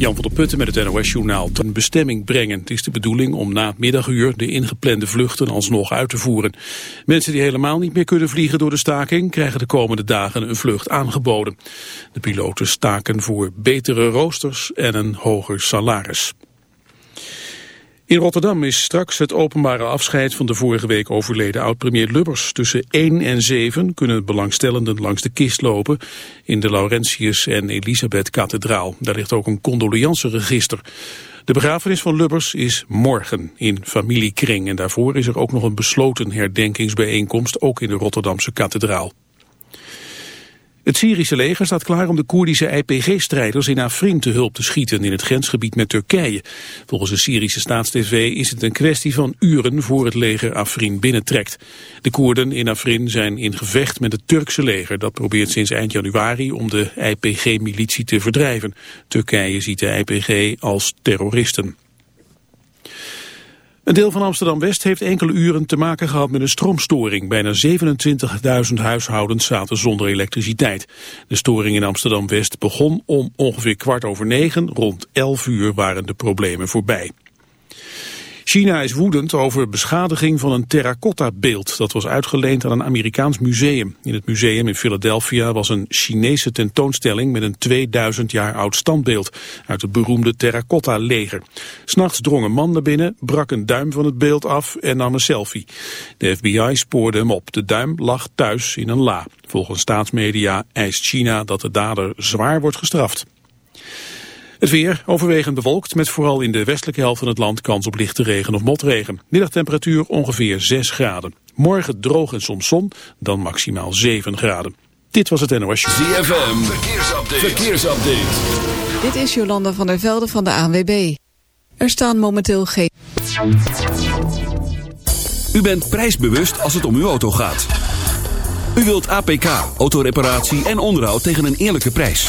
Jan van der Putten met het NOS-journaal ten bestemming brengen. Het is de bedoeling om na het middaguur de ingeplande vluchten alsnog uit te voeren. Mensen die helemaal niet meer kunnen vliegen door de staking... krijgen de komende dagen een vlucht aangeboden. De piloten staken voor betere roosters en een hoger salaris. In Rotterdam is straks het openbare afscheid van de vorige week overleden oud-premier Lubbers. Tussen 1 en 7 kunnen belangstellenden langs de kist lopen in de Laurentius en Elisabeth kathedraal. Daar ligt ook een condoleanceregister. De begrafenis van Lubbers is morgen in familiekring en daarvoor is er ook nog een besloten herdenkingsbijeenkomst, ook in de Rotterdamse kathedraal. Het Syrische leger staat klaar om de Koerdische IPG-strijders in Afrin te hulp te schieten in het grensgebied met Turkije. Volgens de Syrische staatstv is het een kwestie van uren voor het leger Afrin binnentrekt. De Koerden in Afrin zijn in gevecht met het Turkse leger. Dat probeert sinds eind januari om de IPG-militie te verdrijven. Turkije ziet de IPG als terroristen. Een deel van Amsterdam-West heeft enkele uren te maken gehad met een stroomstoring. Bijna 27.000 huishoudens zaten zonder elektriciteit. De storing in Amsterdam-West begon om ongeveer kwart over negen. Rond 11 uur waren de problemen voorbij. China is woedend over beschadiging van een terracotta-beeld. Dat was uitgeleend aan een Amerikaans museum. In het museum in Philadelphia was een Chinese tentoonstelling... met een 2000 jaar oud standbeeld uit het beroemde terracotta-leger. S'nachts drong een man naar binnen, brak een duim van het beeld af en nam een selfie. De FBI spoorde hem op. De duim lag thuis in een la. Volgens staatsmedia eist China dat de dader zwaar wordt gestraft. Het weer overwegend bewolkt met vooral in de westelijke helft van het land kans op lichte regen of motregen. Middagtemperatuur ongeveer 6 graden. Morgen droog en soms zon, dan maximaal 7 graden. Dit was het NOS. ZFM, verkeersupdate. verkeersupdate. Dit is Jolanda van der Velde van de ANWB. Er staan momenteel geen... U bent prijsbewust als het om uw auto gaat. U wilt APK, autoreparatie en onderhoud tegen een eerlijke prijs.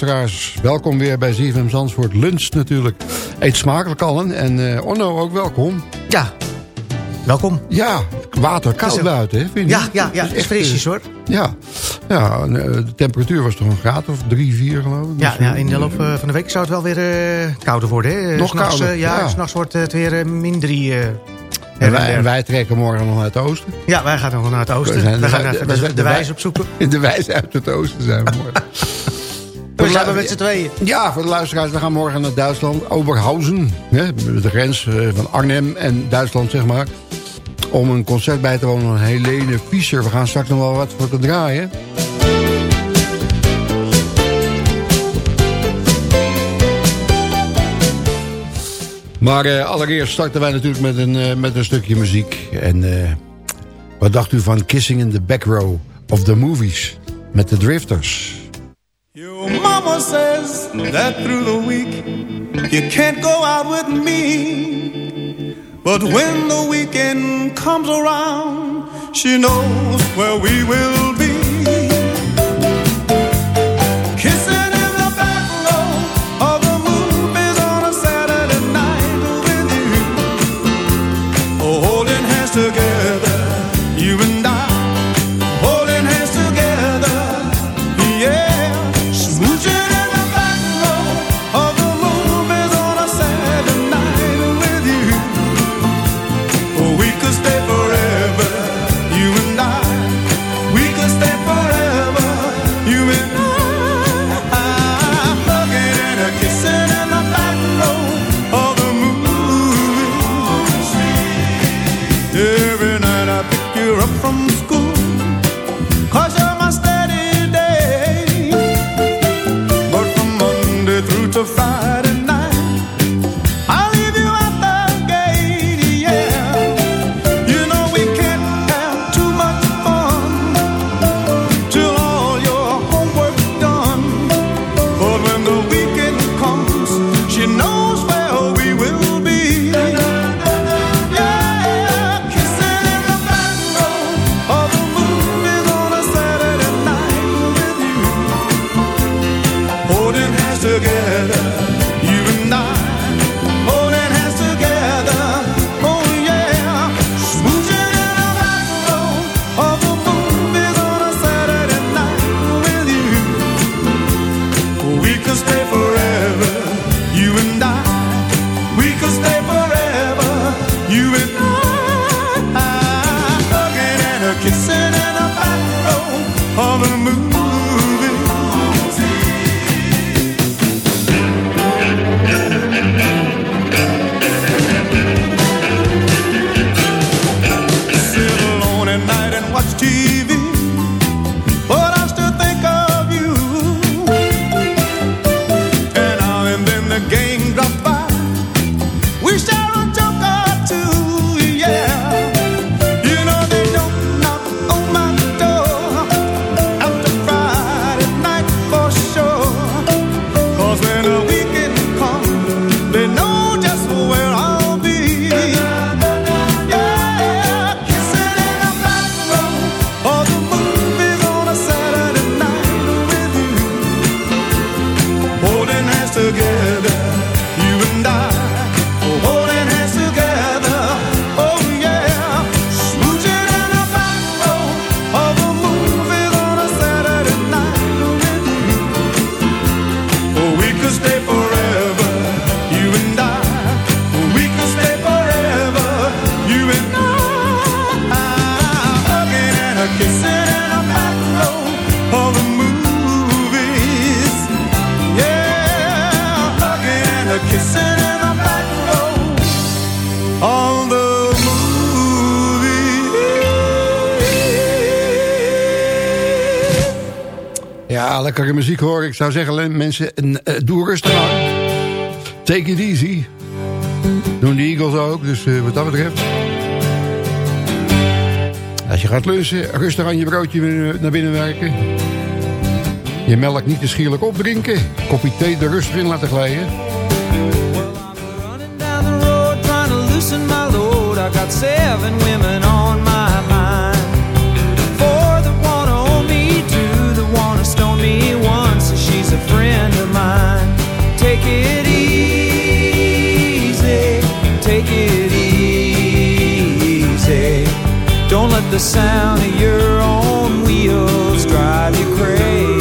Luisteraars. Welkom weer bij ZFM Zandvoort Lunch natuurlijk. Eet smakelijk allen. En eh Onno, ook welkom. Ja, welkom. Ja, water koud buiten, hè, vind je Ja, ja, ja, is frisjes hoor. Ja, ja eh, de temperatuur was toch een graad of drie, vier geloof ik. Ja, ja, eh, in de loop eh, van de week zou het wel weer eh, kouder worden. Hè? Nog S'nachts, kouder, eh, ja, ja. s'nachts wordt het weer eh, min drie. eh, En wij, der. en wij trekken morgen nog naar het oosten. Ja, wij gaan nog naar het oosten. We zijn We de- gaan de- we de, de, de wij- wijs opzoeken. In de wijze uit het oosten zijn we morgen. We zijn met z'n tweeën. Ja, voor de luisteraars, we gaan morgen naar Duitsland. Oberhausen, hè, de grens eh, van Arnhem en Duitsland, zeg maar. Om een concert bij te wonen van Helene Fischer. We gaan straks nog wel wat voor te draaien. Maar eh, allereerst starten wij natuurlijk met een, eh, met een stukje muziek. En wat dacht u van Kissing in the Back Row of the Movies met de Drifters? says that through the week you can't go out with me. But when the weekend comes around, she knows where we will be. hoor. Ik zou zeggen, mensen, eh, doe rustig aan. Take it easy. Doen de Eagles ook, dus eh, wat dat betreft. Als je gaat lunchen, rustig aan je broodje eh, naar binnen werken. Je melk niet te schierlijk opdrinken. Kopje thee er rustig in laten glijden. the sound of your own wheels drive you crazy.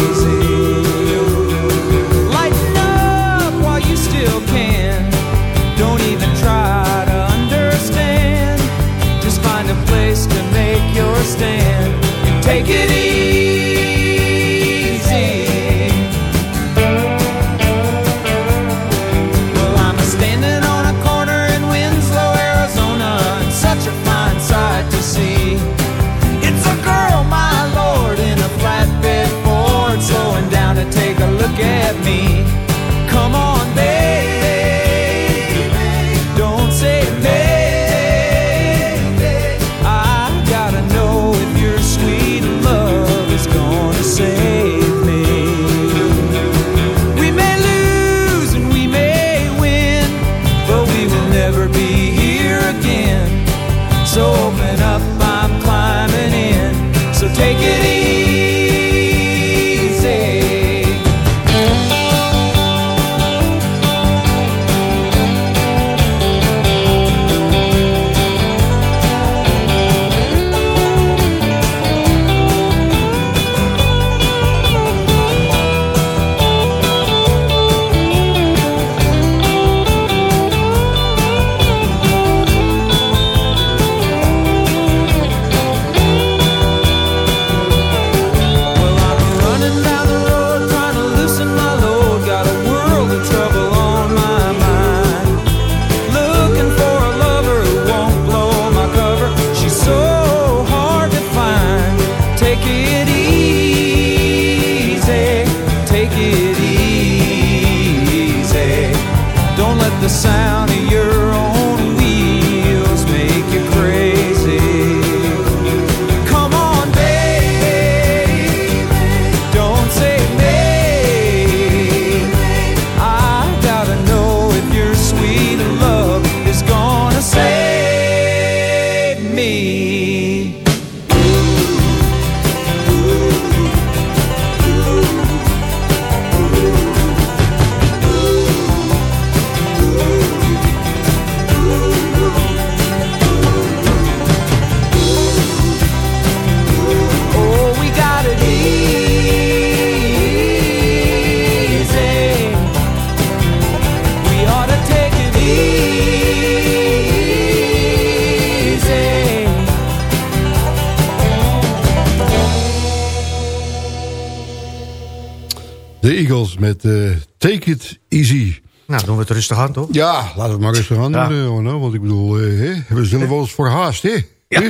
Rustig aan, toch? Ja, laten we het maar rustig aan doen. Ja. want ik bedoel, eh, we zullen wel eens voor haast, hè? Ja.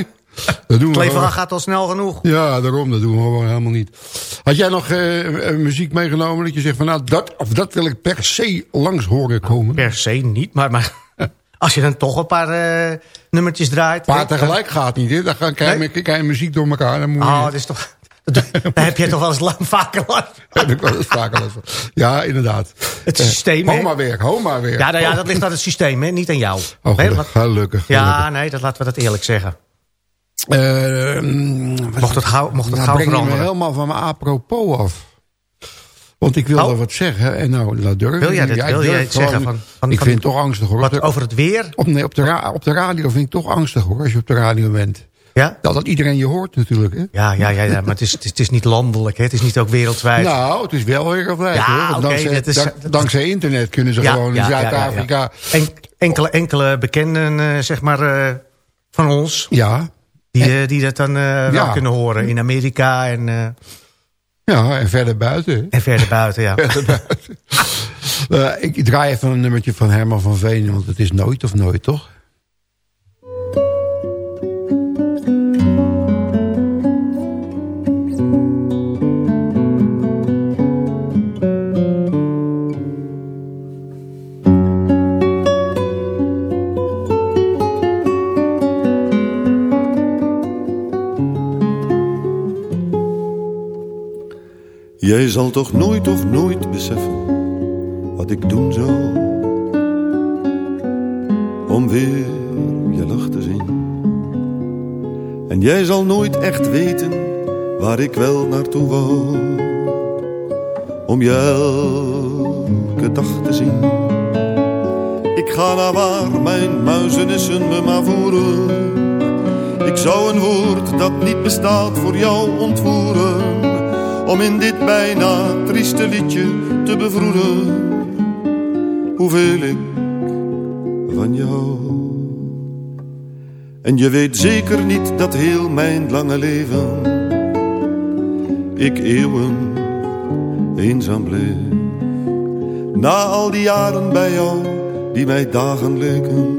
Dat doen we gaat al snel genoeg. Ja, daarom, dat doen we gewoon helemaal niet. Had jij nog eh, eh, muziek meegenomen dat je zegt van nou, dat of dat wil ik per se langs horen komen? Per se niet, maar, maar als je dan toch een paar eh, nummertjes draait... Maar tegelijk gaat niet, hè? Dan ga- krijg je, je muziek door elkaar. Dan moet je, Oh, dat is toch... Daar heb je toch wel eens lang, vaker last van. heb ik wel eens vaker last van. Ja, inderdaad. Het Eh, systeem, hè? Homa weer, homa weer. Ja, nou ja, dat ligt aan het systeem, hè? niet aan jou. Oh, gelukkig, ja, nee, dat laten we dat eerlijk zeggen. Eh, wat- Mocht het gauw, mocht het nou, gauw breng me helemaal van mijn apropos af. Want ik wilde Oh. wat zeggen. En nou, dat durf Wil jij dat- Ja, wil jij het zeggen van- van- ik van- vind het toch angstig hoor. Wat over het weer? op, nee, op, de ra- op de radio vind ik toch angstig hoor. Als je op de radio bent. Ja? Dat, dat iedereen je hoort natuurlijk. Hè? Ja, ja, ja, ja maar het is, het, is, het is niet landelijk, hè? het is niet ook wereldwijd. Nou, het is wel wereldwijd Ja, hoor. Dankzij, is- dank- dankzij internet kunnen ze Ja, gewoon in. Zuid-Afrika... En, enkele, enkele bekenden, eh, zeg maar, eh, van ons, Ja, die, eh, die dat dan wel kunnen horen. In Amerika en, ja, en verder buiten. en verder buiten, ja. Verder buiten. Ik draai even een nummertje van Herman van Veen, want het is nooit of nooit, toch? Jij zal toch nooit of nooit beseffen wat ik doen zou om weer je lach te zien. En jij zal nooit echt weten waar ik wel naartoe wou om je elke dag te zien. Ik ga naar waar mijn muizenissen me maar voeren. Ik zou een woord dat niet bestaat voor jou ontvoeren om in dit bijna trieste liedje te bevroeden hoeveel ik van jou. En je weet zeker niet dat heel mijn lange leven ik eeuwen eenzaam bleef. Na al die jaren bij jou die mij dagen leken,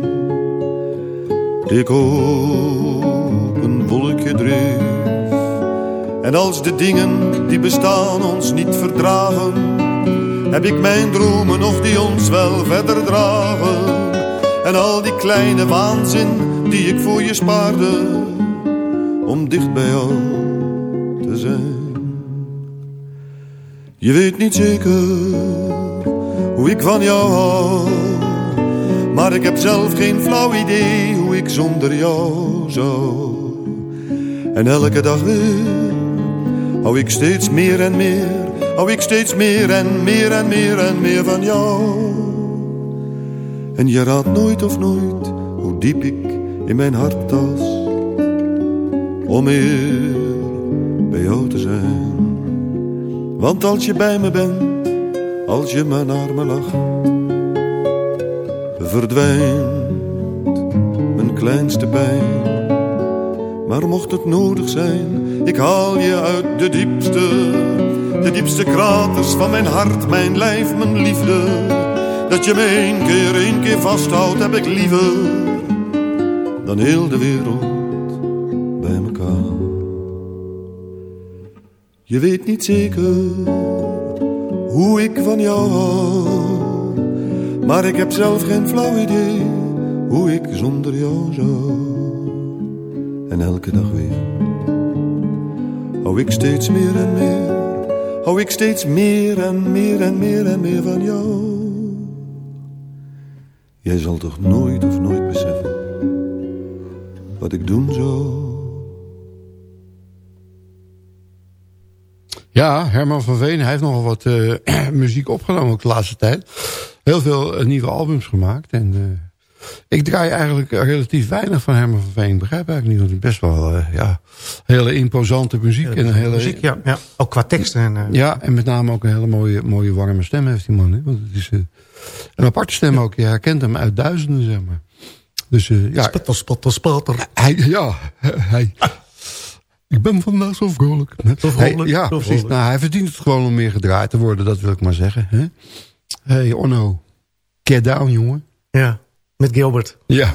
ik op een wolkje dreef. En als de dingen die bestaan ons niet verdragen, heb ik mijn dromen nog die ons wel verder dragen. En al die kleine waanzin die ik voor je spaarde, om dicht bij jou te zijn. Je weet niet zeker hoe ik van jou hou, maar ik heb zelf geen flauw idee hoe ik zonder jou zou. En elke dag weer hou ik steeds meer en meer, hou ik steeds meer en meer en meer en meer van jou. En je raadt nooit of nooit hoe diep ik in mijn hart tas, om meer bij jou te zijn. Want als je bij me bent, als je me naar me lacht, verdwijnt mijn kleinste pijn. Maar mocht het nodig zijn, ik haal je uit de diepste, de diepste kraters van mijn hart, mijn lijf, mijn liefde. Dat je me één keer, één keer vasthoudt, heb ik liever dan heel de wereld bij elkaar. Je weet niet zeker hoe ik van jou hou, Maar ik heb zelf geen flauw idee hoe ik zonder jou zou. En elke dag weer hou ik steeds meer en meer, hou ik steeds meer en meer en meer en meer van jou. Jij zal toch nooit of nooit beseffen wat ik doen zou. Ja, Herman van Veen, hij heeft nogal wat eh, muziek opgenomen de laatste tijd. Heel veel eh, nieuwe albums gemaakt. En eh, ik draai eigenlijk relatief weinig van Herman van Veen. Begrijp eigenlijk niet, want het is best wel eh, ja, hele imposante muziek. en een hele, muziek, ja, ja. Ook qua teksten. En, eh, Ja, en met name ook een hele mooie, mooie warme stem heeft die man. Hè? Want het is eh, een aparte stem ook. Je herkent hem uit duizenden, zeg maar. Dus eh, ja, spotter. hij, ja, hij, ik ben vandaag zo vrolijk. Zo vrolijk, ja, zo precies. vrolijk. Nou, hij verdient het gewoon om meer gedraaid te worden, dat wil ik maar zeggen. Hè? Hey, Onno, get down, jongen. Ja, met Gilbert. Ja.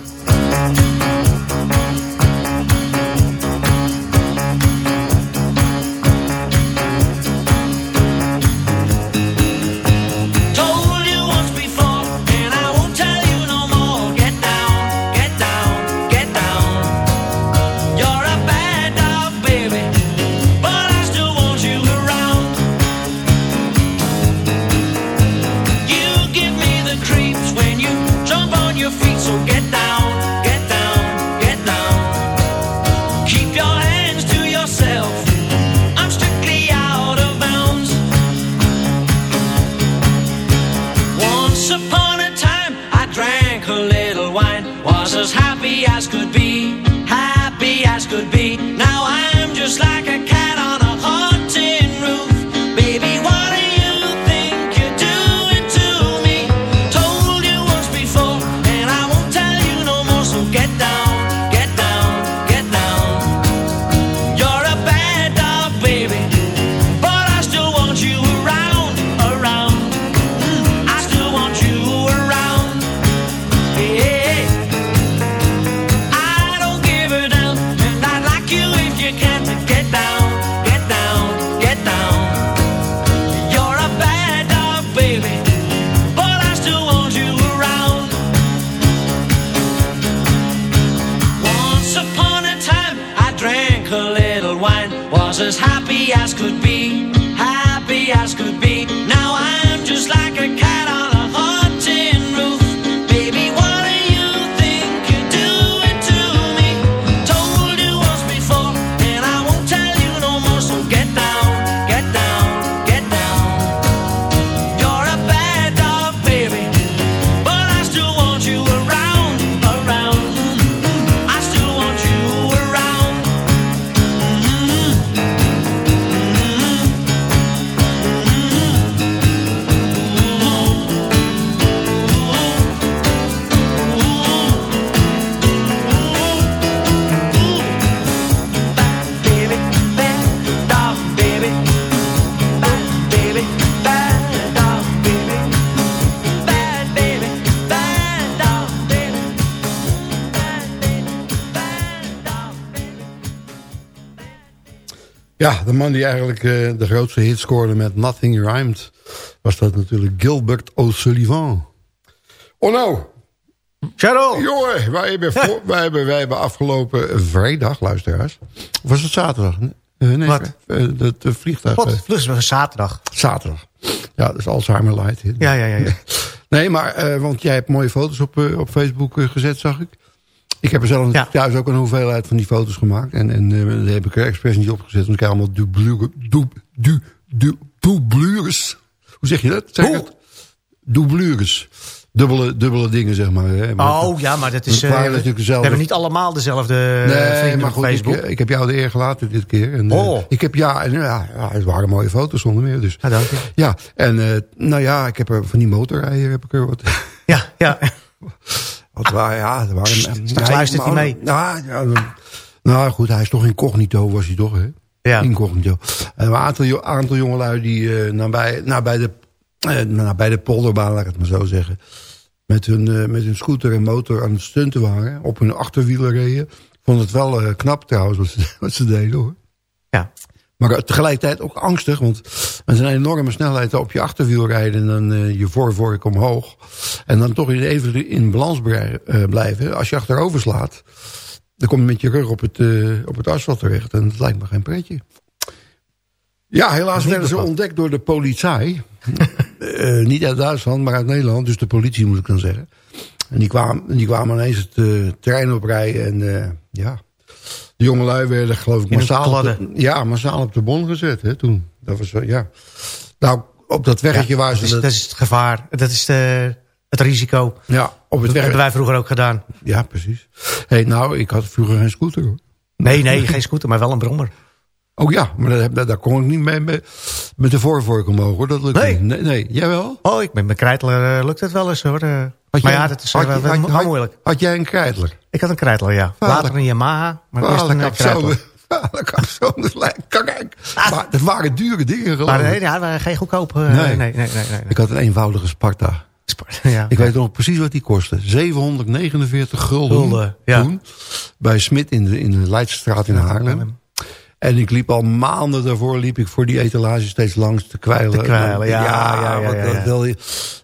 Man die eigenlijk eh, de grootste hit scoorde met Nothing Rhymed... was dat natuurlijk Gilbert O'Sullivan. Oh nou, Cheryl! jongen, wij hebben, voor- wij, hebben, wij hebben afgelopen vrijdag, luisteraars... Of was het zaterdag? Eh, nee, Wat? het eh, vliegtuig. Wat? Vlug was zaterdag. zaterdag. Ja, dat is Alzheimer Light. Ja, ja, ja. ja. Nee, maar, want jij hebt mooie foto's op, op Facebook gezet, zag ik. Ik heb er zelf Ja. thuis ook een hoeveelheid van die foto's gemaakt. En, en eh, daar heb ik er expres niet opgezet. Want ik krijg allemaal dublure, du, du, du, doublures. Hoe zeg je dat? Zeg het? Dubbele, dubbele dingen, zeg maar. Hè. Oh, ja, maar dat is... Eh, we hebben niet allemaal dezelfde Nee, vrienden maar goed, ik, Facebook. eh, ik heb jou de eer gelaten dit keer. En, eh, Oh. Ik heb, ja, en, ja, ja, het waren mooie foto's zonder meer. Dus. Ja, dank je. Ja, en eh, nou ja, ik heb er van die motorrijden heb ik er wat... Ja, ja. Wat ja, er waren, Straks luistert hij mee. Nou, nou goed, hij is toch incognito, was hij toch, hè? Ja. Incognito. En een aantal, aantal jongelui die uh, nabij, nabij, de, uh, nabij de polderbaan, laat ik het maar zo zeggen... met hun, uh, met hun scooter en motor aan het stunten waren... op hun achterwielen reden. Ik vond het wel knap trouwens, wat ze, wat ze deden, hoor. Ja. Maar tegelijkertijd ook angstig, want met een enorme snelheid op je achterwiel rijden... en dan uh, je voorvork omhoog. En dan toch even in balans eh, blijven. Als je achterover slaat, dan kom je met je rug op het, eh, op het asfalt terecht. En dat lijkt me geen pretje. Ja, helaas werden ze ontdekt door de politie. Eh, niet uit Duitsland, maar uit Nederland. Dus de politie moet ik dan zeggen. En die kwamen, die kwamen ineens het eh, terrein oprijden. En eh, ja, de jongelui werden geloof ik massaal op, de, ja, massaal op de bon gezet. Hè, toen. Dat was, ja. Nou, op dat weggetje waar dat, ze... is, dat- dat is het gevaar. Dat is de, het risico. ja, op het Dat hebben wij vroeger ook gedaan. ja, precies. Hey, nou, ik had vroeger geen scooter hoor. Nee, nee, geen scooter, maar wel een brommer. Oh ja, maar daar, kon ik niet mee met, met de voorvork omhoog hoor. Dat lukt Nee. niet. Nee, nee. Jij wel? Oh, ik met mijn krijtler eh, lukt het wel eens hoor. Eh, maar jij- ja, dat is eh, had wel, had- wel had- moeilijk. Had jij een krijtler? Ik had een krijtler, ja. Later een Yamaha, maar eerst een krijtler. Kijk, maar dat waren dure dingen geloof Maar nee, ja, waren geen goedkoop. eh, Nee. nee, nee, nee. Ik had een eenvoudige Sparta. Sport, ja. Ik weet nog precies wat die kostte. 749 gulden, Gulden, ja. toen. Bij Smit in de, in de Leidstraat in Haarlem. En ik liep al maanden daarvoor liep ik voor die etalage steeds langs te kwijlen. Te kwijlen, ja, ja, ja, dat wel-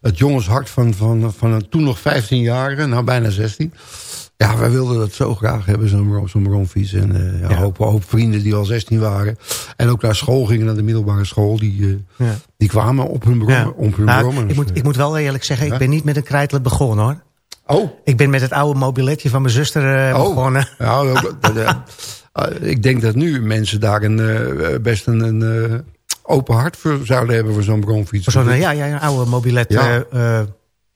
het jongenshart van, van, van een toen nog 15-jarige, nou bijna 16. Ja, wij wilden dat zo graag hebben, zo'n zo'n bromfiets. En eh ja, Ja. Hoop, hoop vrienden die al 16 waren. En ook naar school gingen, naar de middelbare school. Die, eh, Ja. die kwamen op hun, brom, Ja. op hun Nou, brommers. ik, moet, ik moet wel eerlijk zeggen, ik ben niet met een krijtler begonnen hoor. Oh, Ik ben met het oude mobiletje van mijn zuster eh, Oh. begonnen. Ja, dat- dat, ik denk dat nu mensen daar een, eh, best een, een eh, open hart voor zouden hebben voor zo'n bronfiets. Zo'n, eh, ja, ja, een oude mobilet. Ja. eh, eh,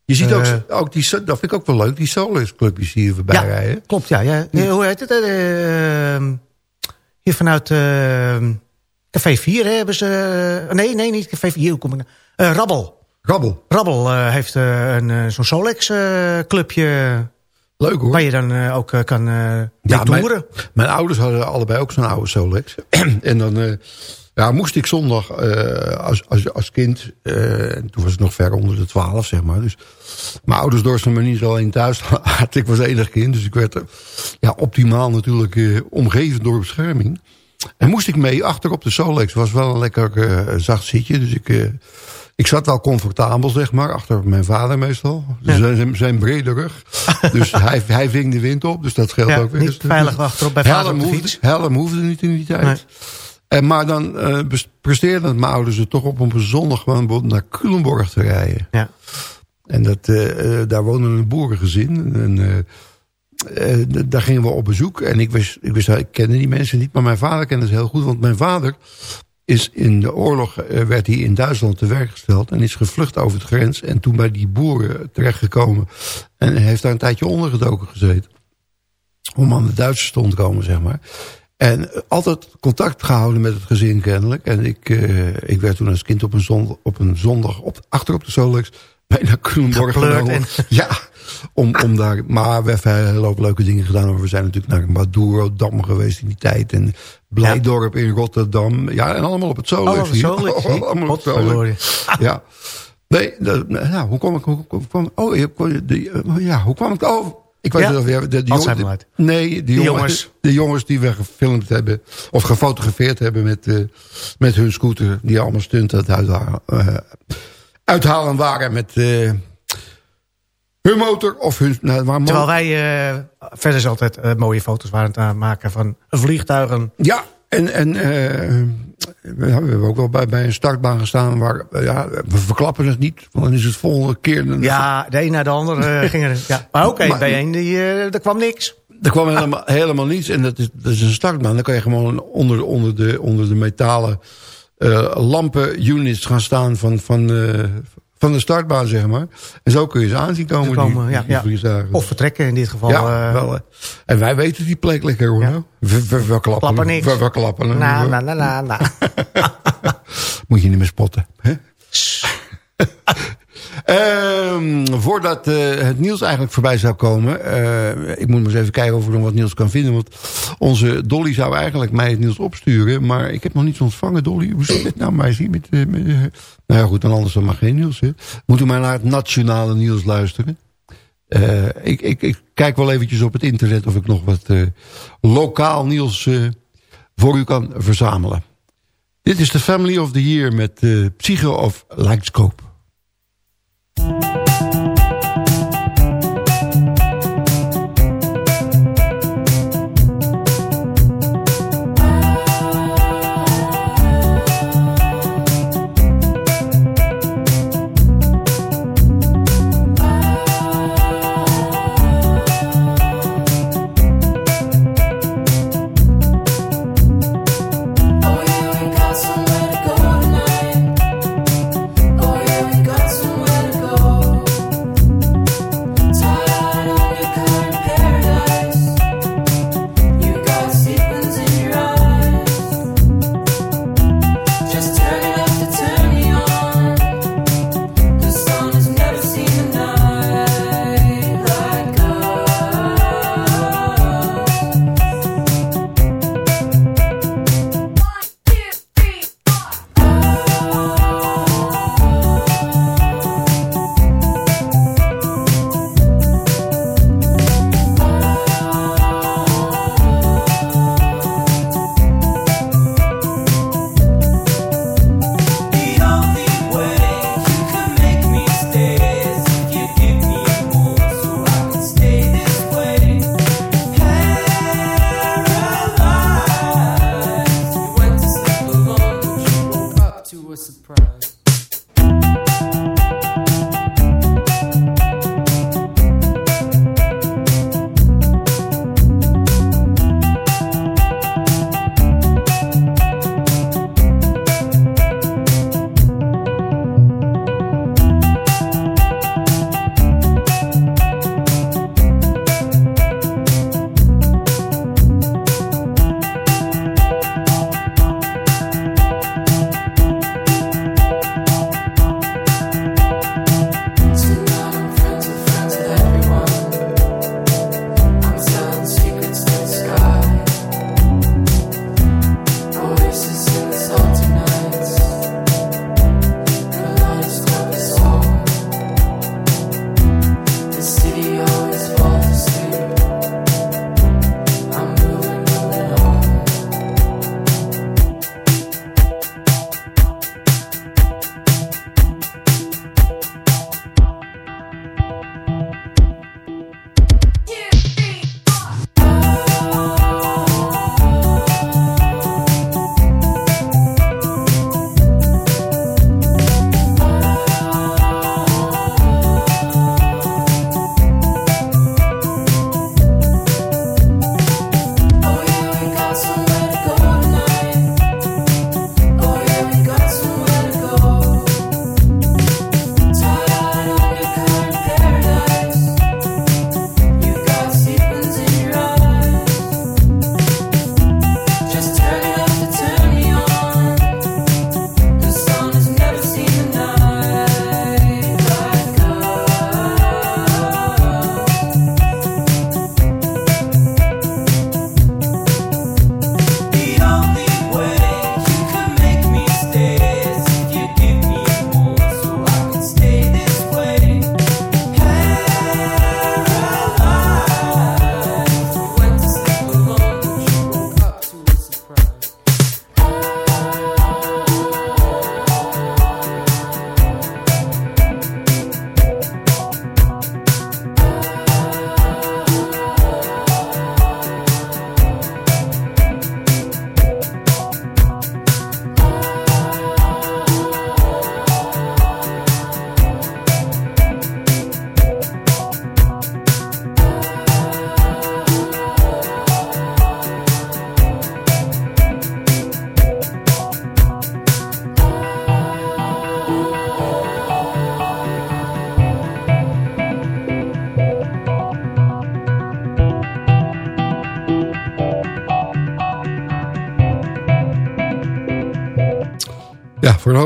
je ziet ook, eh, ook die, dat vind ik ook wel leuk, die Solis clubjes hier voorbij Ja. rijden. klopt, ja. ja. Eh, Hoe heet het? eh, eh, hier vanuit eh, Café 4 hè, hebben ze... eh, nee, nee, niet Café 4. Hier kom ik nou. Eh, Rabbel. Rabbel, Rabbel eh, heeft eh, een, eh, zo'n Solex eh, clubje... leuk hoor. waar je dan eh, ook eh, kan Ja, mee mijn, toeren. mijn ouders hadden allebei ook zo'n oude Solex. en dan ja, moest ik zondag als, als, als kind... en toen was ik nog ver onder de twaalf, zeg maar. Dus mijn ouders dorsten me niet zo in thuis. ik was enig kind, dus ik werd ja, optimaal natuurlijk omgeven door bescherming. En moest ik mee achter op de Solex. was wel een lekker zacht zitje. Dus ik, ik zat wel comfortabel, zeg maar. Achter mijn vader meestal. Dus zijn, zijn brede rug. dus hij, hij ving de wind op. Dus dat scheelt Ja, ook weer. niet Dus- veilig achterop bij vader op de hoefde, fiets. helm hoefde niet in die tijd. Nee. En, maar dan bes- presteerden mijn ouders het toch op om een zondag gewoon bijvoorbeeld naar Culemborg te rijden. Ja. En dat, eh, eh, daar woonde een boerengezin. En, daar gingen we op bezoek. En ik wist, ik wist, ik kende die mensen niet, maar mijn vader kende ze heel goed. Want mijn vader is in de oorlog, eh, werd hij in Duitsland te werk gesteld. En is gevlucht over de grens. En toen bij die boeren terechtgekomen. En heeft daar een tijdje ondergedoken gezeten. Om aan de Duitsers te ontkomen, zeg maar. En eh, altijd contact gehouden met het gezin kennelijk. En ik, eh, ik werd toen als kind op een zondag, op, een zondag op, achter op de Solex bij naar Culemborg en- Ja, om, om daar, maar we hebben een hele hoop leuke dingen gedaan. We zijn natuurlijk naar Maduro Dam geweest in die tijd. En Blijdorp in Rotterdam. Ja, en allemaal op het Solex. Allemaal op het allemaal op. Ja. Nee, dat, nou, hoe kwam ik... Hoe, kwam, oh, je- kon- de, uh, ja, hoe kwam ik... Oh, ik weet Ja. het alweer. De, de, jongen- Alzheimer. nee, de, jongens, jongens. de jongens die we gefilmd hebben... of gefotografeerd hebben met, eh, met hun scooter... die allemaal stunt het uithalen, eh, uithalen waren met... eh, hun motor of hun... Nou, Terwijl wij uh, verder is altijd uh, mooie foto's waren aan het maken van vliegtuigen. Ja, en, en we hebben ook wel bij, bij een startbaan gestaan waar ja, we verklappen het niet. Want dan is het volgende keer... Ja, de een naar de ander ging er. Ja. Maar oké, okay, bij een die, er kwam niks. Er kwam helemaal, helemaal niets. En dat is, dat is een startbaan. Dan kan je gewoon onder, onder, de, onder de metalen uh, lampen units gaan staan van, van, uh, van de startbaan, zeg maar. En zo kun je ze aanzien komen, komen die, ja, die vliegtuigen. Of vertrekken in dit geval. Ja, uh, wel. En wij weten die plek lekker hoor. Ja. We, we, we, klappen. Niks. We, we klappen. Na, na, na, na, na. Moet je niet meer spotten. Hè? Um, voordat uh, het nieuws eigenlijk voorbij zou komen... Uh, ik moet maar eens even kijken of ik nog wat nieuws kan vinden. Want onze Dolly zou eigenlijk mij het nieuws opsturen. Maar ik heb nog niets ontvangen, Dolly. Hoe zit het nou maar met... Uh, met nou ja, goed, dan anders dan maar geen nieuws. Hè. Moet u maar naar het nationale nieuws luisteren. ik, ik, ik, kijk wel eventjes op het internet of ik nog wat lokaal nieuws voor u kan verzamelen. Dit is de Family of the Year met Psycho of Lightscope.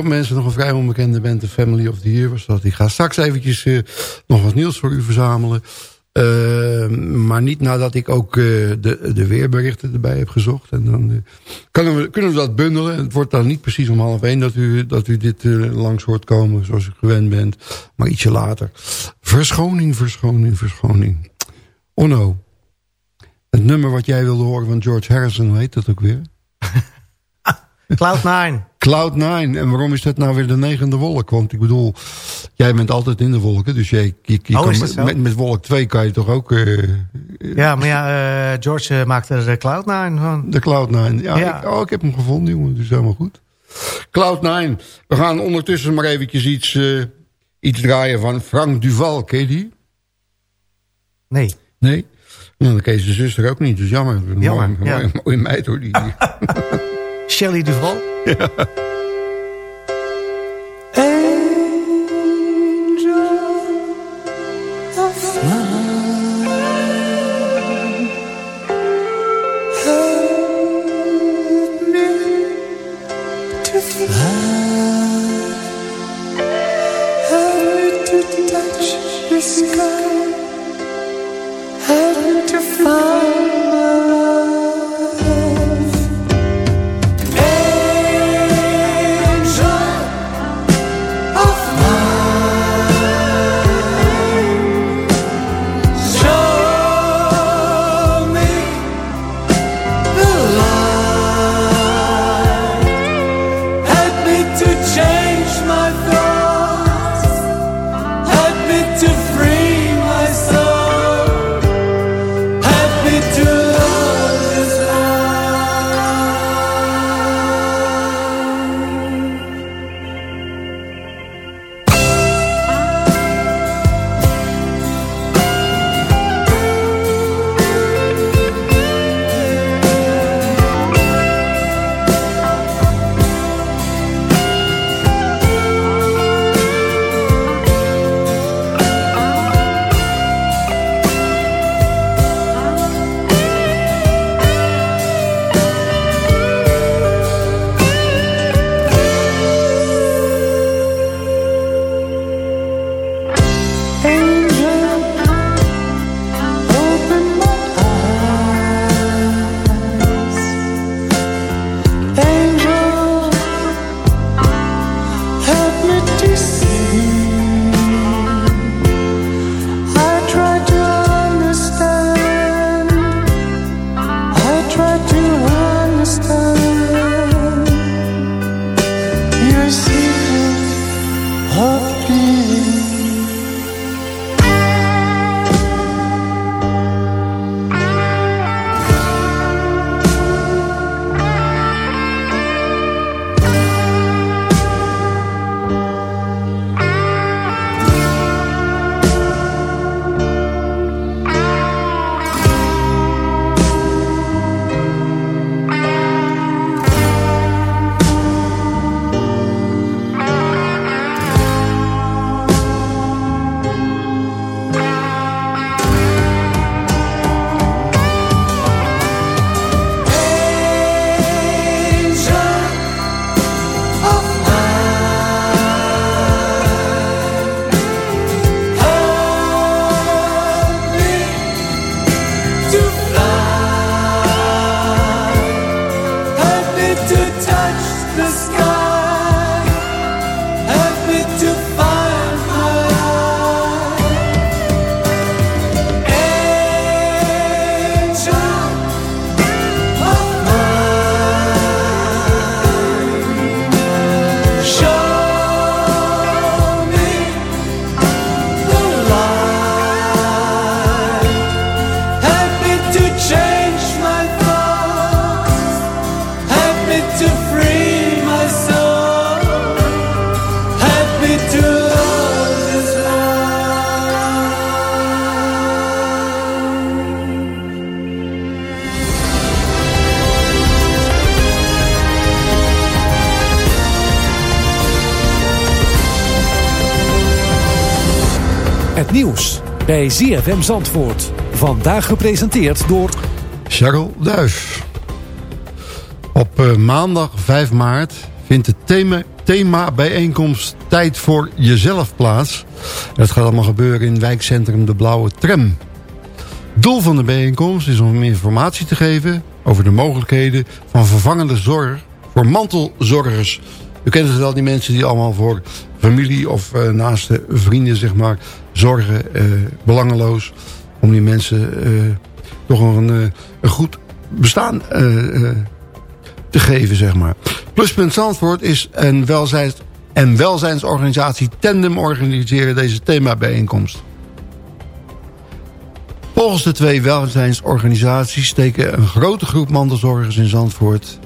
Mensen nog een vrij onbekende band. De Family of the Year was dat. Ik ga straks eventjes uh, nog wat nieuws voor u verzamelen. Uh, maar niet nadat ik ook uh, de, de weerberichten erbij heb gezocht. En dan kunnen, we, kunnen we dat bundelen. Het wordt dan niet precies om half één dat u, dat u dit langs hoort komen zoals u gewend bent. Maar ietsje later. Verschoning, verschoning, verschoning. Onno. Het nummer wat jij wilde horen van George Harrison, hoe heet dat ook weer? Cloud9. Cloud9. En waarom is dat nou weer de negende wolk? Want ik bedoel, jij bent altijd in de wolken. Dus jij, je, je Oh, kan met, met, wolk 2 kan je toch ook... eh, Ja, maar ja, eh, George eh, maakte er de Cloud9 van. de Cloud9. Ja, Ja. Ik, oh, ik heb hem gevonden, jongen. Dus helemaal goed. Cloud9. We gaan ondertussen maar eventjes iets, eh, iets draaien van Frank Duval. Ken je die? Nee. Nee? Nou, dan ken je zijn zuster ook niet. Dus jammer. Jammer, mooie, ja. meid hoor. Die, die. Shelley Duval. Help Het nieuws bij ZFM Zandvoort. Vandaag gepresenteerd door... Cheryl Duif. Op eh, maandag 5 maart vindt het thema, thema-bijeenkomst Tijd voor Jezelf plaats. Dat gaat allemaal gebeuren in wijkcentrum De Blauwe Tram. Doel van de bijeenkomst is om informatie te geven over de mogelijkheden van vervangende zorg voor mantelzorgers. U kent het wel, die mensen die allemaal voor familie of uh, naaste vrienden zeg maar, zorgen, uh, belangeloos. Om die mensen uh, toch een, een goed bestaan te geven, zeg maar. Pluspunt Zandvoort is een welzijns- en welzijnsorganisatie Tandem organiseren deze themabijeenkomst. Volgens de twee welzijnsorganisaties steken een grote groep mantelzorgers in Zandvoort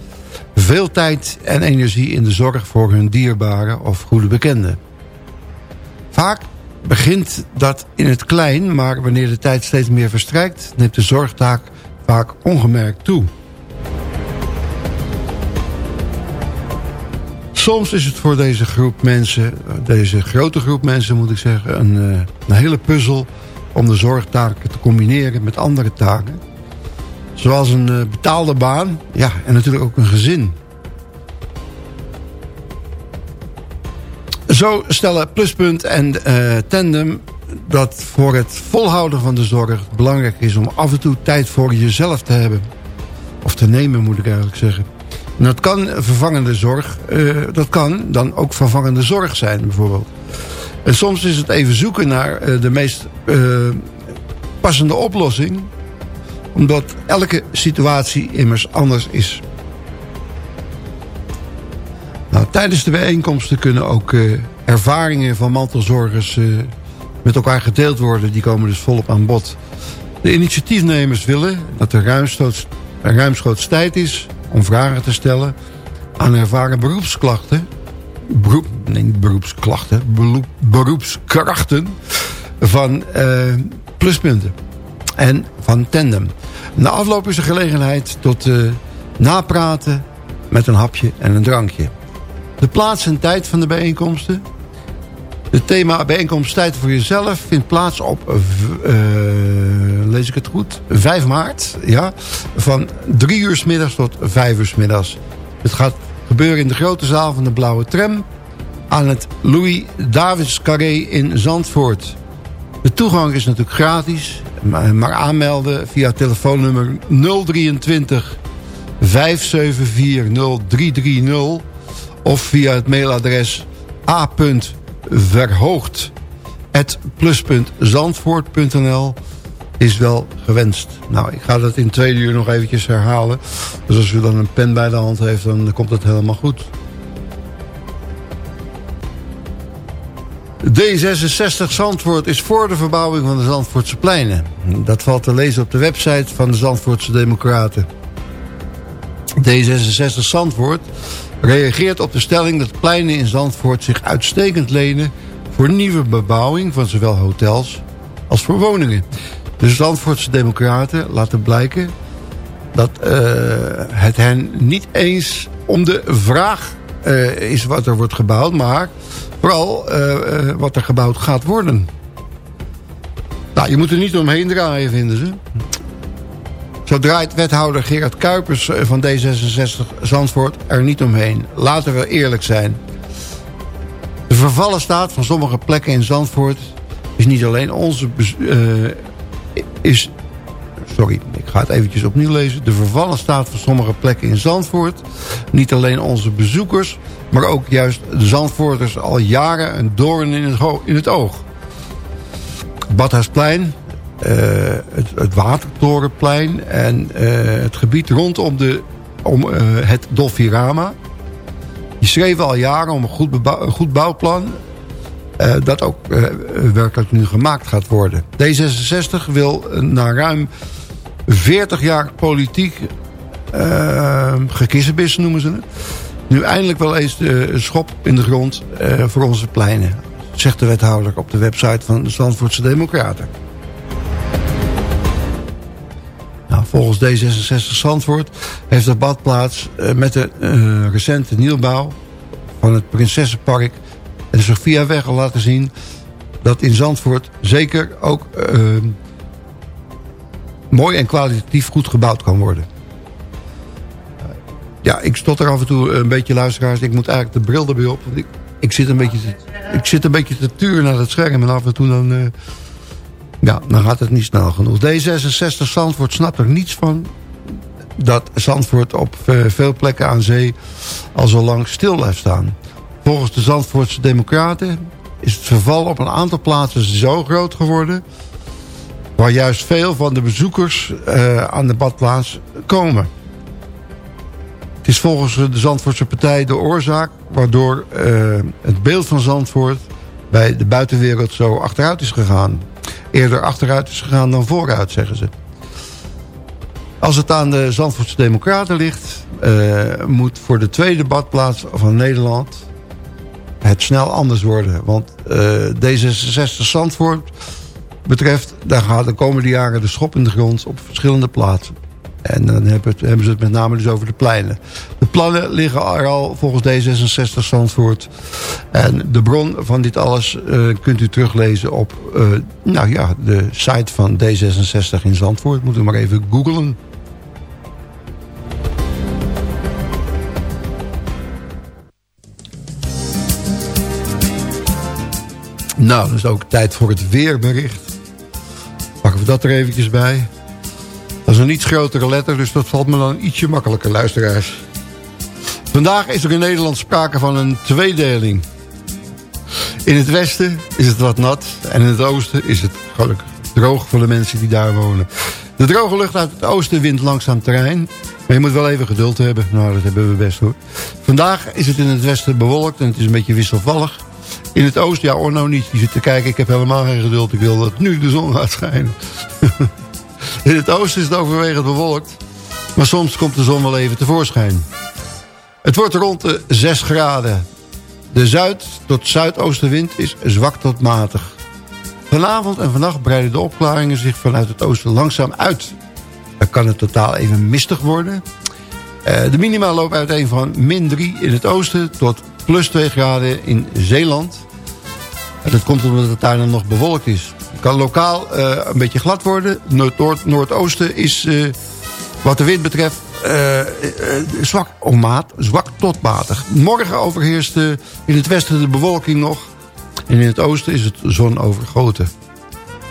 veel tijd en energie in de zorg voor hun dierbare of goede bekenden. Vaak begint dat in het klein, maar wanneer de tijd steeds meer verstrijkt... neemt de zorgtaak vaak ongemerkt toe. Soms is het voor deze groep mensen, deze grote groep mensen moet ik zeggen... een, eh, een hele puzzel om de zorgtaken te combineren met andere taken. Zoals een eh, betaalde baan ja, en natuurlijk ook een gezin. Zo stellen Pluspunt en uh, Tandem dat voor het volhouden van de zorg belangrijk is... om af en toe tijd voor jezelf te hebben. Of te nemen, moet ik eigenlijk zeggen. En dat kan vervangende zorg, uh, dat kan dan ook vervangende zorg zijn bijvoorbeeld. En soms is het even zoeken naar de meest passende oplossing... omdat elke situatie immers anders is. Nou, tijdens de bijeenkomsten kunnen ook uh, ervaringen van mantelzorgers uh, met elkaar gedeeld worden. Die komen dus volop aan bod. De initiatiefnemers willen dat er ruimschoots, ruimschoots tijd is om vragen te stellen aan ervaren beroepsklachten. Beroep, nee, niet beroepsklachten, beroep, beroepskrachten van uh, pluspunten en van tandem. Na afloop is er gelegenheid tot napraten met een hapje en een drankje. De plaats en tijd van de bijeenkomsten. Het thema bijeenkomst tijd voor jezelf vindt plaats op, uh, lees ik het goed, 5 maart. Ja, van 3 uur s middags tot 5 uur s middags. Het gaat gebeuren in de grote zaal van de Blauwe Tram... aan het Louis Davids Carré in Zandvoort. De toegang is natuurlijk gratis, maar aanmelden via telefoonnummer 023 574 0330 of via het mailadres a.verhoogd.plus.zandvoort.nl is wel gewenst. Nou, ik ga dat in twee uur nog eventjes herhalen. Dus als u dan een pen bij de hand heeft, dan komt het helemaal goed. D66 Zandvoort is voor de verbouwing van de Zandvoortse pleinen. Dat valt te lezen op de website van de Zandvoortse Democraten. D66 Zandvoort reageert op de stelling dat pleinen in Zandvoort zich uitstekend lenen voor nieuwe bebouwing van zowel hotels als voor woningen. De Zandvoortse democraten laten blijken dat uh, het hen niet eens om de vraag is wat er wordt gebouwd, maar vooral uh, wat er gebouwd gaat worden. Nou, je moet er niet omheen draaien, vinden ze. Zo draait wethouder Gerard Kuipers eh, van D66 Zandvoort er niet omheen. Laten we eerlijk zijn. De vervallen staat van sommige plekken in Zandvoort is niet alleen onze... Uh, is, sorry, ik ga het eventjes opnieuw lezen. De vervallen staat van sommige plekken in Zandvoort. Niet alleen onze bezoekers, maar ook juist de Zandvoorters al jaren een doorn in het, in het oog. Badhuisplein, uh, het, het, Watertorenplein en uh, het gebied rondom de, om, uh, het Dolfirama. Die schreven al jaren om een goed, een goed bouwplan... dat ook werkelijk nu gemaakt gaat worden. D66 wil na ruim 40 jaar politiek... gekissenbissen noemen ze het... nu eindelijk wel eens de schop in de grond voor onze pleinen. Zegt de wethouder op de website van de Zandvoortse Democraten. Volgens D66 Zandvoort heeft de badplaats uh, met de uh, recente nieuwbouw van het Prinsessenpark en de Sophiaweg al laten zien dat in Zandvoort zeker ook uh, mooi en kwalitatief goed gebouwd kan worden. Ja, ik stot er af en toe een beetje luisteraars. Ik moet eigenlijk de bril erbij op. Ik, zit een beetje te, ik zit een beetje te turen naar het scherm. En af en toe dan... Uh, ja, dan gaat het niet snel genoeg. D66 Zandvoort snapt er niets van... dat Zandvoort op veel plekken aan zee... al zo lang stil blijft staan. Volgens de Zandvoortse Democraten... is het verval op een aantal plaatsen zo groot geworden... waar juist veel van de bezoekers uh, aan de badplaats komen... Het is volgens de Zandvoortse partij de oorzaak... waardoor uh, het beeld van Zandvoort bij de buitenwereld zo achteruit is gegaan. Eerder achteruit is gegaan dan vooruit, zeggen ze. Als het aan de Zandvoortse Democraten ligt... Uh, moet voor de tweede badplaats van Nederland het snel anders worden. Want uh, D66 Zandvoort betreft... daar gaat de komende jaren de schop in de grond op verschillende plaatsen. En dan hebben, ze het met name dus over de pleinen. De plannen liggen er al volgens D66 Zandvoort. En de bron van dit alles uh, kunt u teruglezen op uh, nou ja, de site van D66 in Zandvoort. Moet u maar even googlen. Nou, dan is ook tijd voor het weerbericht. Dat er eventjes bij. Dat is een iets grotere letter, dus dat valt me dan ietsje makkelijker, luisteraars. Vandaag is er in Nederland sprake van een tweedeling. In het westen is het wat nat en in het oosten is het gelukkig droog voor de mensen die daar wonen. De droge lucht uit het oosten wint langzaam terrein. Maar je moet wel even geduld hebben. Nou, dat hebben we best hoor. Vandaag is het in het westen bewolkt en het is een beetje wisselvallig. In het oosten, ja, Orno niet. Je zit te kijken, ik heb helemaal geen geduld. Ik wil dat nu de zon gaat schijnen. In het oosten is het overwegend bewolkt. Maar soms komt de zon wel even tevoorschijn. Het wordt rond de 6 graden. De zuid- tot zuidoostenwind is zwak tot matig. Vanavond en vannacht breiden de opklaringen zich vanuit het oosten langzaam uit. Dan kan het totaal even mistig worden. Uh, de minima loopt uiteen van min 3 in het oosten tot plus 2 graden in Zeeland. En dat komt omdat het daar dan nog bewolkt is kan lokaal uh, een beetje glad worden. Noord Noordoosten is, uh, wat de wind betreft, uh, zwak, maat, zwak tot matig. Morgen overheerst in het westen de bewolking nog. En in het oosten is het zon overgoten.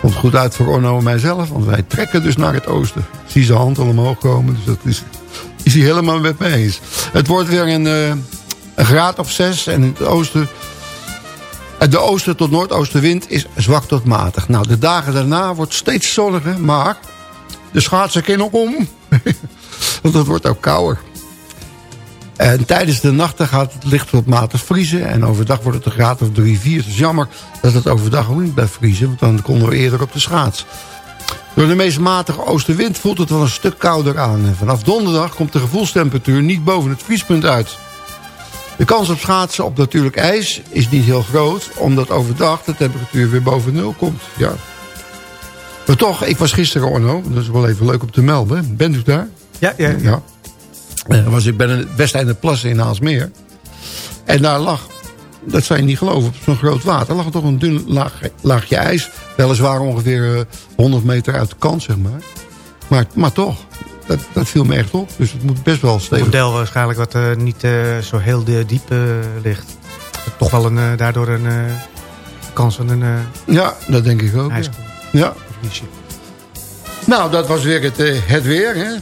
Komt goed uit voor Orno en mijzelf, want wij trekken dus naar het oosten. Ik zie zijn hand al omhoog komen, dus dat is, is hij helemaal met mij eens. Het wordt weer een, een graad of zes en in het oosten de oosten tot noordoostenwind is zwak tot matig. Nou, de dagen daarna wordt steeds zonniger, maar de schaatsen kennen ook om. Want het wordt ook kouder. En tijdens de nachten gaat het licht tot matig vriezen. En overdag wordt het een graad of 3, 4. Het is jammer dat het overdag ook niet blijft vriezen. Want dan konden we eerder op de schaats. Door de meest matige oostenwind voelt het wel een stuk kouder aan. En vanaf donderdag komt de gevoelstemperatuur niet boven het vriespunt uit. De kans op schaatsen op natuurlijk ijs is niet heel groot... omdat overdag de temperatuur weer boven nul komt. Ja. Maar toch, ik was gisteren, Orno, dat is wel even leuk om te melden. Bent u daar? Ja, ja. ja. ja. Uh, was ik ben in Westeinde Plassen in Aalsmeer. En daar lag, dat zou je niet geloven, op zo'n groot water... lag er toch een dun laag, laagje ijs. Weliswaar ongeveer uh, 100 meter uit de kant, zeg maar. Maar, maar toch, dat, dat viel me echt op. Dus het moet best wel stevig. Een model waarschijnlijk wat uh, niet uh, zo heel diep uh, ligt. Toch wel een, daardoor een kans van een... ja, dat denk ik ook. Ja. ja. Nou, dat was weer het, het weer, hè?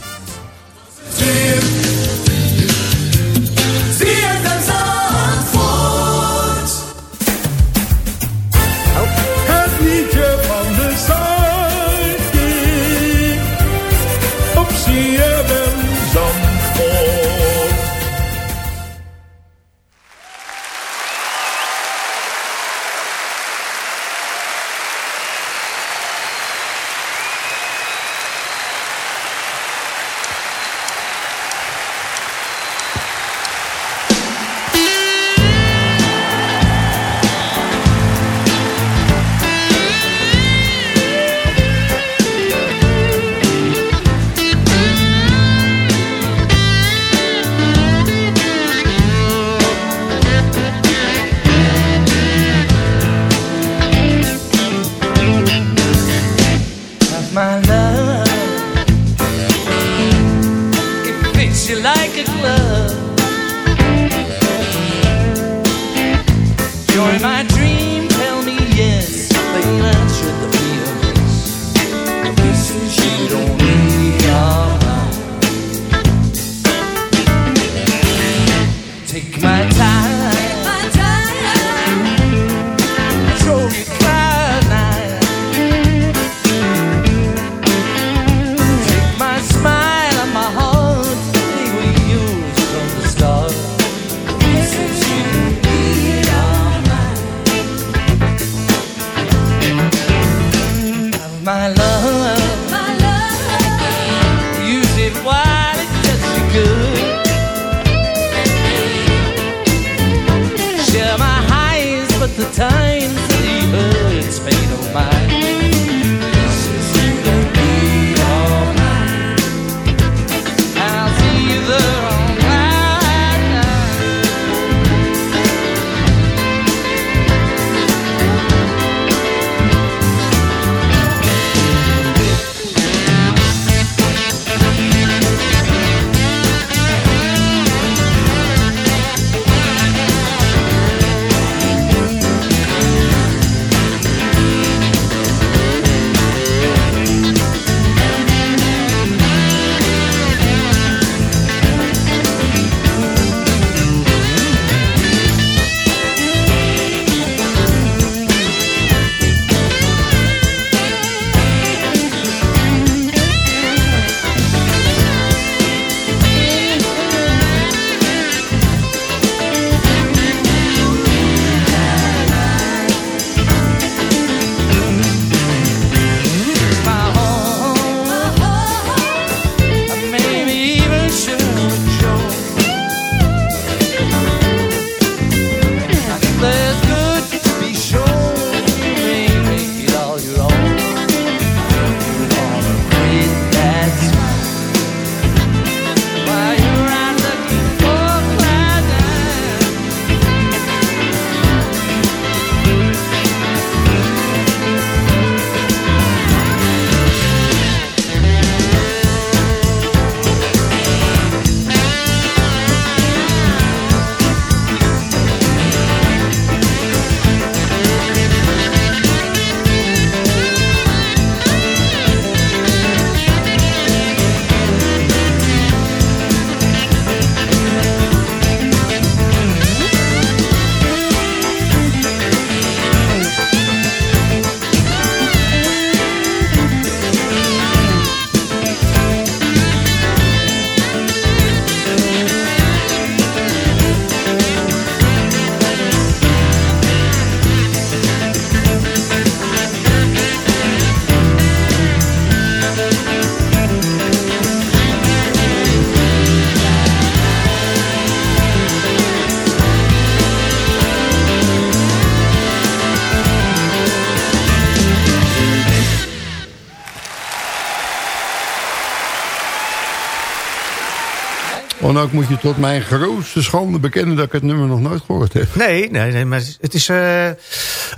Ook moet je tot mijn grootste schande bekennen dat ik het nummer nog nooit gehoord heb. Nee, nee, nee maar het is, eh,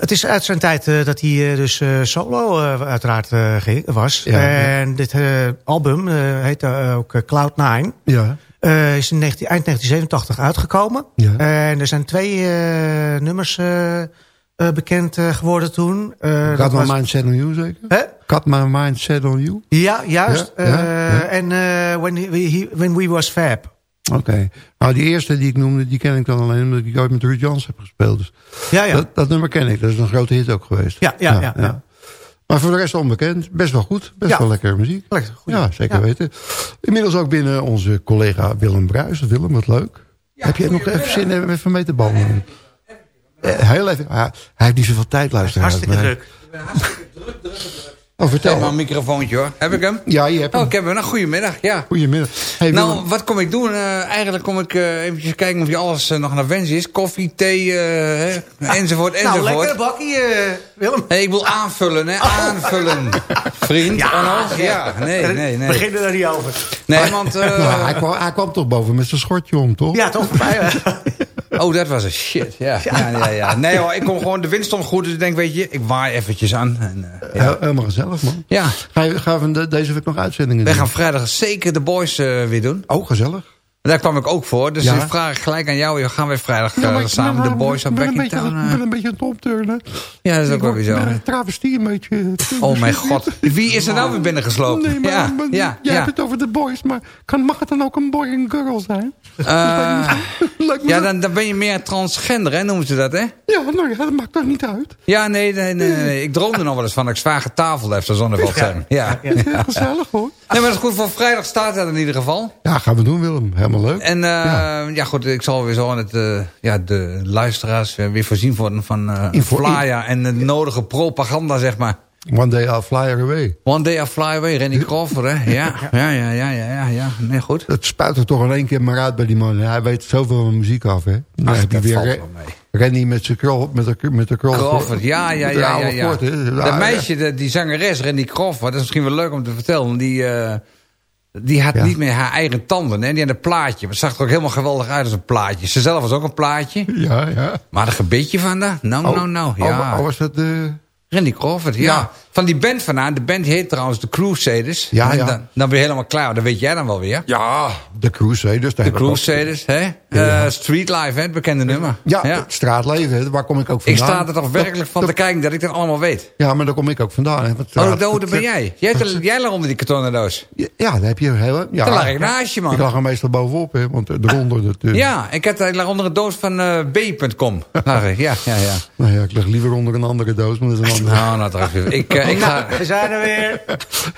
het is uit zijn tijd eh, dat hij eh, dus solo uiteraard ging, was. Ja, ja. en dit album heet ook Cloud Nine. Ja. Is in 19, eind 1987 uitgekomen. Ja. En er zijn twee nummers bekend geworden toen. Got dat my was- mind set on you, zeker? Got my mind set on you? Ja, juist. Ja, ja, ja. En when, he, he- when We Was Fab. Oké. Nou, die eerste die ik noemde, die ken ik dan alleen omdat ik ooit met Ruud Jans heb gespeeld. Dus Ja, ja. Dat, dat nummer ken ik. Dat is een grote hit ook geweest. Ja, ja, ja, ja. Maar voor de rest onbekend. Best wel goed. Best Ja. wel lekkere muziek. Lekker, goeie. Ja, zeker Ja. weten. Inmiddels ook binnen onze collega Willem Bruis. Willem, wat leuk. Heb je nog even zin om even mee te babbelen? Eh, Heel even. Hij heeft niet zoveel tijd, luisteren. Hartstikke druk. Oh, vertel. Heb maar een microfoontje hoor. Heb ik hem? Ja, je hebt Oh, hem. ik heb hem. Nou, goedemiddag. Ja. Goedemiddag. Hey, Nou, Willem. wat kom ik doen? Eh, eigenlijk kom ik eh eventjes kijken of je alles eh, nog naar wens is. Koffie, thee, eh, hè, enzovoort, Nou, enzovoort. lekker bakkie, eh, Willem. Hey, ik wil aanvullen, hè? Aanvullen. Vriend, ja, ja. Nee, nee, nee. Begin er nou niet over. Nee, want... eh, Nou, hij, kwam, hij kwam toch boven met zijn schortje om, toch? Ja, toch? Oh, dat was een shit. Ja, ja, ja, ja. Nee hoor, ik kom gewoon... De wind stond goed, dus ik denk, weet je... Ik waai eventjes aan. En, eh, ja. Helemaal gezellig, man. ja, Ga je, gaan we de- deze week nog uitzendingen wij doen? gaan vrijdag zeker de boys eh, weer doen. Oh, gezellig. Daar kwam ik ook voor. Dus Ja. ik vraag gelijk aan jou. Gaan we vrijdag Ja, eh, maar samen de boys op ben een Back in beetje- Town? Ik eh? ben een beetje aan het opturnen. Ja, dat is ook wel weer zo. Een travestie een beetje. Oh mijn god. Wie is er nou weer binnengeslopen? Nee, maar, ja, maar- ja, jij ja. hebt het over de boys, maar kan, mag het dan ook een boy en girl zijn? Eh, Lijkt me ja, dan, dan ben je meer transgender, hè, noemen ze dat, hè? Ja, nou ja, dat maakt toch niet uit. Ja, nee, nee, nee. nee. Ik droomde nog wel eens van dat ik zwaar getafeld heb, zo'n zonneveld zijn. Ja. Heel gezellig hoor. Nee, maar dat is goed. Voor vrijdag staat dat in ieder geval. Ja, gaan we doen Willem. Helemaal leuk. En eh, ja. goed, ik zal weer zo aan het, eh, ja, de luisteraars eh, weer voorzien worden van Info- flyer en de nodige propaganda, zeg maar. One day I'll fly away. One day I fly away, Randy Crawford, hè? Ja, ja, ja, ja, ja, ja, ja. Nee, goed. Het spuit er toch in één keer maar uit bij die man. Hij weet zoveel van muziek af, hè? Dan Ach, heb je dat weer valt Re- wel mee. Randy met zijn krol, met de, met de. Crawford, ja, ja, ja, ja, ja. Hè. Dat meisje, de, die zangeres, Randy Crawford, dat is misschien wel leuk om te vertellen. Die, die had Ja. niet meer haar eigen tanden, hè. Die had een plaatje. Het zag er ook helemaal geweldig uit als een plaatje. Ze zelf was ook een plaatje. Ja, ja. Maar een gebedje van daar? Nou, Oh, nou, nou. Oh, Ja. oh, was dat de... Randy Crawford, ja. Ja. Van die band vandaan. De band heet trouwens de Crusaders. Ja, ja. Dan, dan ben je helemaal klaar. Dat weet jij dan wel weer. Ja, de Crusaders. De Crusaders, hè? Eh, Street Life, hè? Het bekende nummer. Ja, straatleven, waar kom ik ook Ik vandaan? sta er toch werkelijk van te kijken dat ik dat allemaal weet. Ja, maar daar kom ik ook vandaan. Hè. Want Oh, straat- dat dat ben jij. Jij, jij lag onder die kartonnen doos. Ja, daar heb je heel... Ja, Daar lag ik naast je, man. Ik lag er meestal bovenop, hè, want eronder... Dat, eh, Ja, ik, had, ik lag onder een doos van eh, B.com. Lag ik. Ja, ja, ja. Nou ja, ik lig liever onder een andere doos, maar dat is een ander, Nou, nou. Ik, ik ga... We zijn er weer.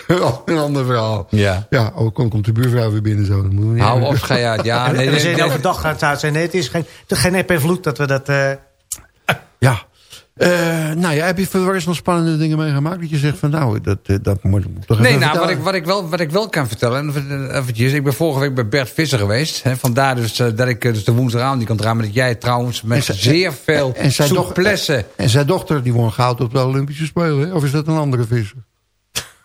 een ander verhaal. Ja. Ja, oh, komt, de buurvrouw weer binnen zo. Dan Hou op, ga je uit. Ja, nee, we nee, zijn nee. overdag gaan het uitzenden. Het is geen, het is geen ep en vloed dat we dat... eh, Ja. Eh, nou ja, heb je voor rest nog spannende dingen meegemaakt? Dat je zegt van nou, dat, eh, dat moet ik toch Nee, even nou, wat ik, wat, ik wel, wat ik wel kan vertellen, en even- eventjes, ik ben vorige week bij Bert Visser geweest. Hè, vandaar dus eh, dat ik dus de woensdagavond die kan draaien, maar dat jij trouwens met En zeer veel en zijn. En zijn dochter die won goud op de Olympische Spelen. hè? Of is dat een andere visser?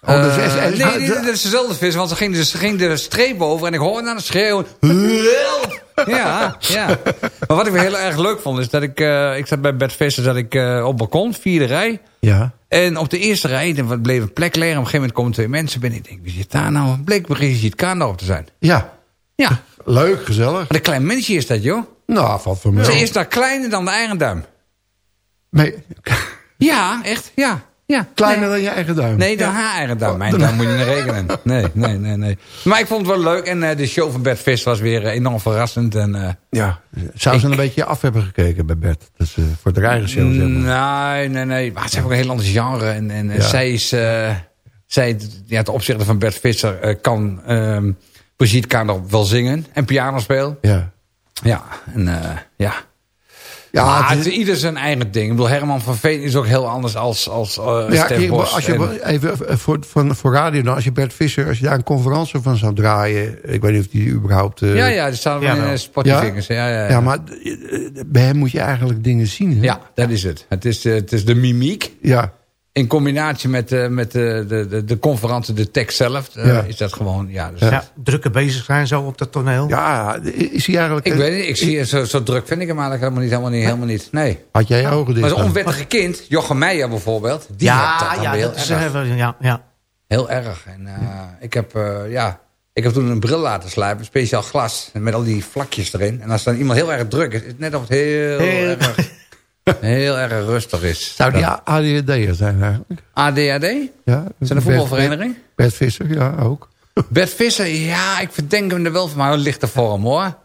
Oh, dat is- Eh, is- nee, dat is dezelfde vis, want ze ging, dus, ze ging de streep over en ik hoorde aan het schreeuwen. Help! Ja, ja. Maar wat ik weer heel erg leuk vond, is dat ik, eh, ik zat bij Bert Visser, dat ik eh, op balkon, vierde rij. Ja. En op de eerste rij, er bleef een plek leeg. Op een gegeven moment komen twee mensen binnen. Ik denk, wie zit daar nou? Bleek Brigitte Kaandorp te zijn. Ja. Ja, Leuk, gezellig. wat een klein mensje is dat, joh. Nou, valt voor mij. Ze is daar kleiner dan de eigen duim. Nee, Ja, echt, ja. Ja. kleiner dan je eigen duim. Nee, dan haar eigen duim. Mijn duim moet je niet rekenen. Nee, nee, nee, nee. Maar ik vond het wel leuk. En eh, de show van Bert Vis was weer eh, enorm verrassend. En, eh, Ja. Zou ze een beetje af hebben gekeken bij Bert? Dat is voor de eigen show, zeg maar. nee, nee, nee. Maar ze hebben ook een heel ander genre. En, en Ja. zij is... eh, zij, ja, ten opzichte van Bert Visser kan... ehm Brigitte Kaandorp wel zingen en piano spelen. Ja. Ja, en eh, ja. Ja, maar het het is- ieder zijn eigen ding. Ik bedoel, Herman van Veen is ook heel anders als, als eh Ja, Stef Bos. als je En- even eh, voor, voor, voor radio dan, als je Bert Visser, als je daar een conferentie van zou draaien, ik weet niet of die überhaupt. eh, ja, ja, die staan wel Ja, in. Ja, ja, ja. ja, maar bij hem moet je eigenlijk dingen zien. Hè? Ja, dat is het. Het is, het is de mimiek. Ja, In combinatie met, eh, met de, de, de, de conferentie, de tekst zelf, eh, Ja. is dat gewoon... Ja, dus ja, drukke bezig zijn zo op dat toneel. ja, is hij eigenlijk. Ik weet niet, ik zie, zo, zo druk vind ik hem eigenlijk helemaal niet. Helemaal niet, helemaal niet. Nee. Had jij je ogen Maar dicht? zo'n dan? onwettige kind, Jochem Meijer bijvoorbeeld, die ja, had dat ja, dat heel erg. eh, ja, ja. Heel erg. En eh, ik heb, eh, ja, ik heb toen een bril laten slijpen, speciaal glas, met al die vlakjes erin. En als dan iemand heel erg druk is, is het net of het heel, Heel- erg, heel erg rustig is. Zou die ADHD'er zijn eigenlijk? ADHD? Ja, Is een voetbalvereniging? Bert, Visser, ja, ook. Bert Visser, ja, ik verdenk hem er wel van, maar er voor hem hoor.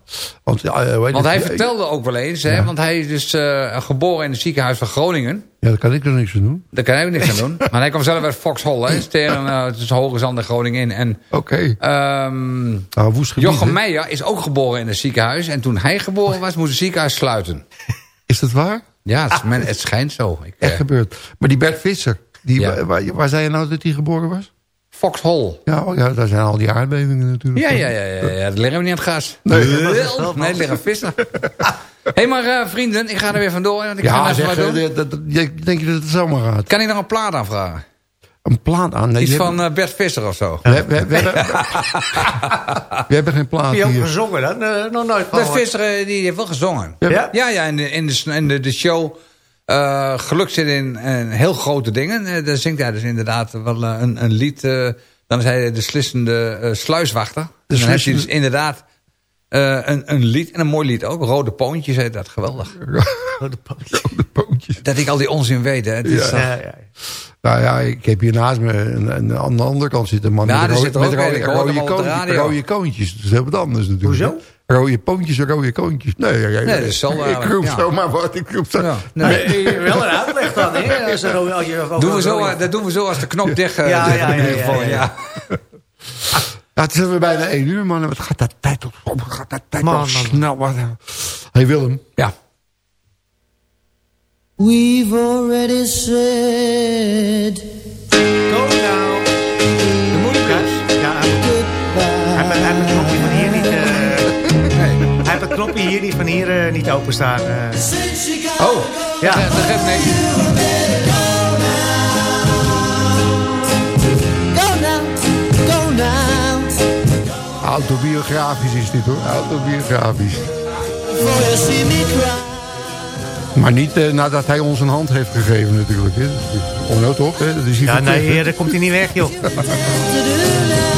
Want, weet Want hij vertelde ook wel eens, hè, want hij is dus eh, geboren in het ziekenhuis van Groningen. Ja, daar kan ik er niks aan doen. Daar kan hij ook niks aan doen. Maar hij kwam zelf uit Foxhol, hè, tegen, eh, tussen Hoge Zand en Groningen in. En Oké. ehm, Nou, woest gebied, Jochem? Meijer is ook geboren in het ziekenhuis. En toen hij geboren was, moest het ziekenhuis sluiten. Is dat waar? Ja, het, men, het schijnt zo. Ik, Echt eh, gebeurd. Maar die Bert Visser, die, Ja. waar, waar, zei je nou dat hij geboren was? Foxhol. Ja, oh, ja, daar zijn al die aardbevingen natuurlijk. Ja, ja, ja, ja, ja, dat liggen we niet aan het gas. Nee. Wel, nee, liggen vissen. Hé, hey, maar eh, vrienden, ik ga er weer vandoor. Want ik ga Ja, even zeg, eh, dat- denk je dat het zomaar gaat? Kan ik nog een plaat aanvragen? Een plaat aan? Nee, Iets van eh, Bert Visser of zo. we, we, we, hebben, we hebben geen plaat Heb je ook hier. gezongen dan? Eh, nog nooit Bert. Visser eh, die heeft wel gezongen. Ja? Ja, ja, in de, in de, in de, de show. eh geluk zit in, in heel grote dingen. Eh, daar zingt hij dus inderdaad wel een, een lied. eh, dan is hij de slissende eh, sluiswachter. en dan heeft hij dus inderdaad Eh, een, een lied, en een mooi lied ook. Rode Poontjes heet dat, geweldig. Rode Poontjes. Rode Poontjes. Dat ik al die onzin weet, hè. Het is Ja. Ja, ja. Nou ja, ik heb hier naast me een, een, aan de andere kant zitten een man Ja, met, er rode, zit er met rode, rode, al koontjes. Dat is heel wat anders natuurlijk. Hoezo? hè. Rode poontjes en rode koontjes. Nee, ja, ja, Nee, dat is zo Ik roep ja. zomaar wat. Ik roep zo. Ja. Nee, wel een uitleg dan, hè? Er, Doen we zo, eh, dat doen we zo als de knop dicht eh, Ja, dicht ja, in de ja, microfoon, ja, ja. Ja, het is weer bijna één uur, man. Wat gaat dat tijd op? Wat gaat dat tijd Man, op? Snel, wat. Hey Willem. Ja. We've already said Go now. De moederkruis. Ja, hij heeft- hij heeft het knopje van hier niet... eh, Hij heeft het knopje hier niet van hier eh, niet openstaan. eh. Oh, Ja. dat geeft niks. Autobiografisch is dit hoor. Autobiografisch. Maar niet eh, nadat hij ons een hand heeft gegeven natuurlijk. Hè. Oh nou toch? Hè? Dat is hier Ja, nee, hè. komt hij niet weg, joh.